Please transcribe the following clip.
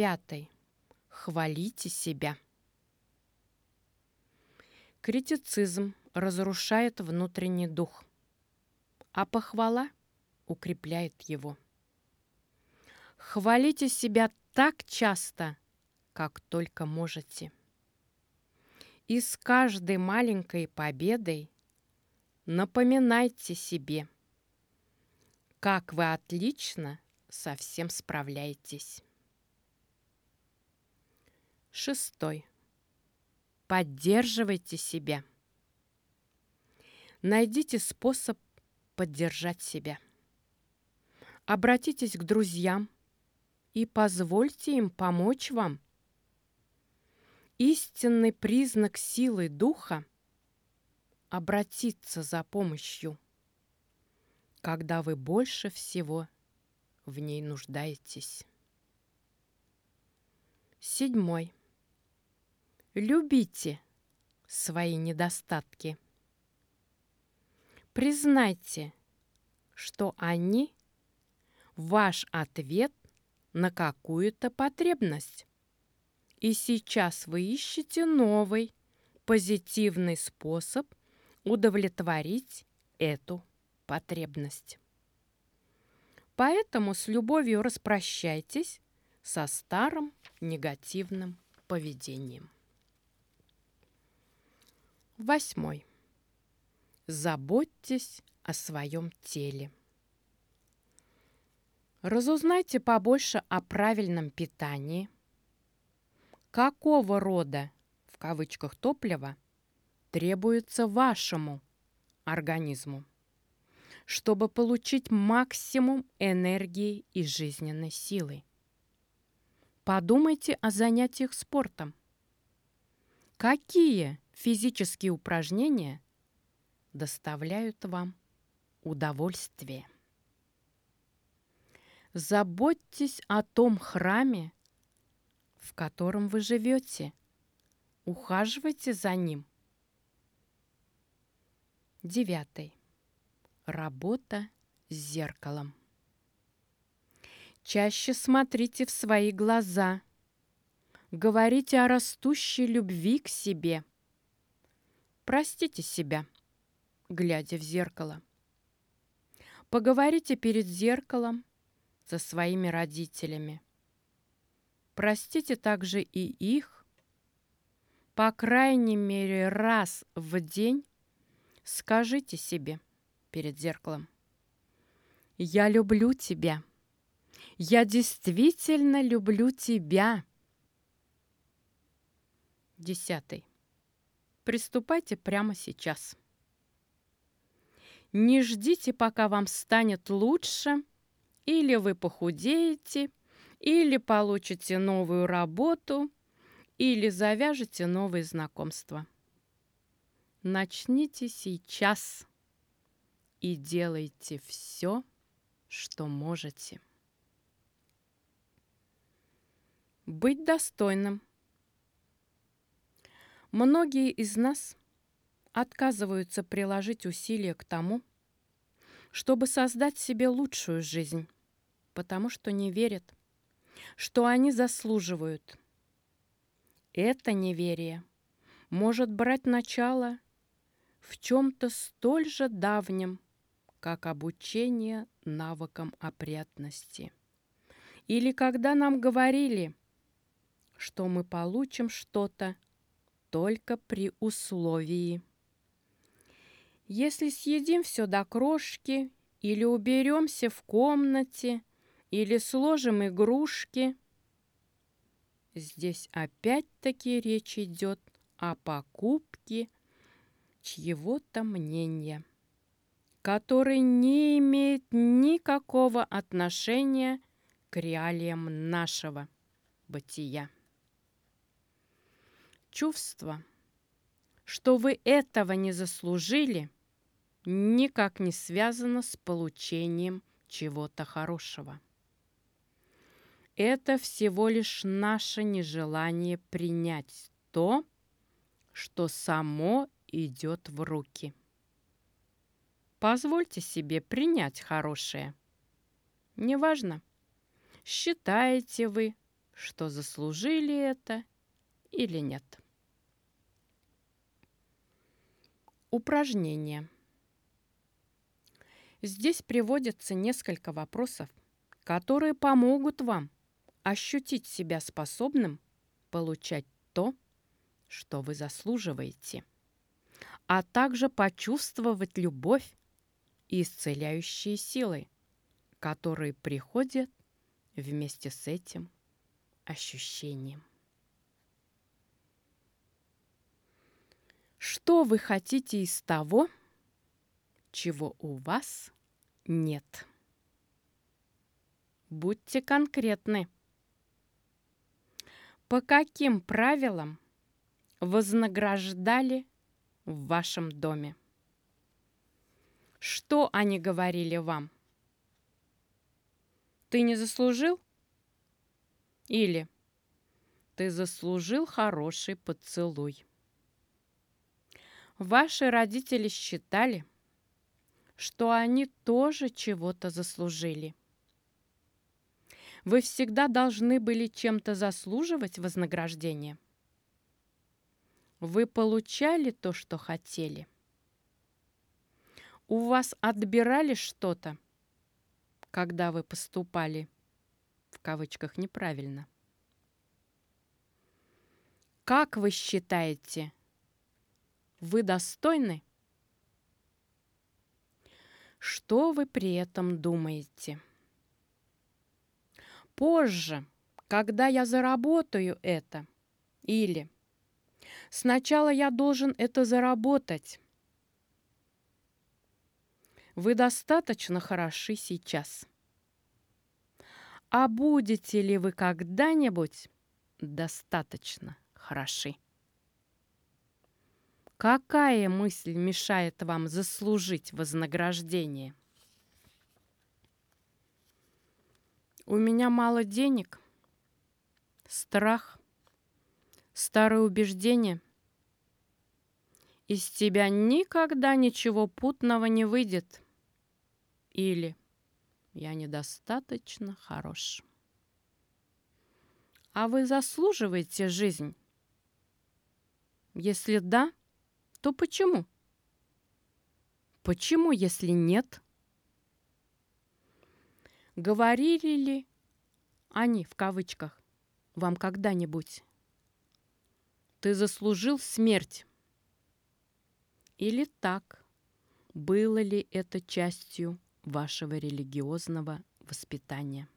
Пятый. Хвалите себя. Критицизм разрушает внутренний дух, а похвала укрепляет его. Хвалите себя так часто, как только можете. И с каждой маленькой победой напоминайте себе, как вы отлично со всем справляетесь. Шестой. Поддерживайте себя. Найдите способ поддержать себя. Обратитесь к друзьям и позвольте им помочь вам. Истинный признак силы духа – обратиться за помощью, когда вы больше всего в ней нуждаетесь. Седьмой. Любите свои недостатки. Признайте, что они – ваш ответ на какую-то потребность. И сейчас вы ищете новый, позитивный способ удовлетворить эту потребность. Поэтому с любовью распрощайтесь со старым негативным поведением. Восьмой. Заботьтесь о своем теле. Разузнайте побольше о правильном питании. Какого рода, в кавычках, топлива требуется вашему организму, чтобы получить максимум энергии и жизненной силы. Подумайте о занятиях спортом. Какие физические упражнения доставляют вам удовольствие? Заботьтесь о том храме, в котором вы живете. Ухаживайте за ним. Девятый. Работа с зеркалом. Чаще смотрите в свои глаза. Говорите о растущей любви к себе. Простите себя, глядя в зеркало. Поговорите перед зеркалом со своими родителями. Простите также и их. По крайней мере, раз в день скажите себе перед зеркалом. Я люблю тебя. Я действительно люблю тебя. Десятый. Приступайте прямо сейчас. Не ждите, пока вам станет лучше, или вы похудеете, или получите новую работу, или завяжете новые знакомства. Начните сейчас и делайте все, что можете. Быть достойным. Многие из нас отказываются приложить усилия к тому, чтобы создать себе лучшую жизнь, потому что не верят, что они заслуживают. Это неверие может брать начало в чем-то столь же давнем, как обучение навыкам опрятности. Или когда нам говорили, что мы получим что-то только при условии. Если съедим все до крошки или уберемся в комнате, или сложим игрушки. Здесь опять-таки речь идет о покупке чьего-то мнения, который не имеет никакого отношения к реалиям нашего бытия. Чувство, что вы этого не заслужили, никак не связано с получением чего-то хорошего. Это всего лишь наше нежелание принять то, что само идет в руки. Позвольте себе принять хорошее. Неважно, считаете вы, что заслужили это или нет. Упражнение. Здесь приводятся несколько вопросов, которые помогут вам ощутить себя способным получать то, что вы заслуживаете, а также почувствовать любовь и исцеляющие силы, которые приходят вместе с этим ощущением. Что вы хотите из того, чего у вас нет? Будьте конкретны. По каким правилам вознаграждали в вашем доме? Что они говорили вам? Ты не заслужил? Или ты заслужил хороший поцелуй? Ваши родители считали, что они тоже чего-то заслужили. Вы всегда должны были чем-то заслуживать вознаграждение. Вы получали то, что хотели. У вас отбирали что-то – когда вы поступали в кавычках неправильно. Как вы считаете, вы достойны? Что вы при этом думаете? Позже, когда я заработаю это, или сначала я должен это заработать, вы достаточно хороши сейчас. А будете ли вы когда-нибудь достаточно хороши? Какая мысль мешает вам заслужить вознаграждение? У меня мало денег, страх, старые убеждения. Из тебя никогда ничего путного не выйдет. Или я недостаточно хорош. А вы заслуживаете жизнь? Если да, то почему? Почему, если нет? Говорили ли они, в кавычках, вам когда-нибудь? Ты заслужил смерть. Или так? Было ли это частью вашего религиозного воспитания.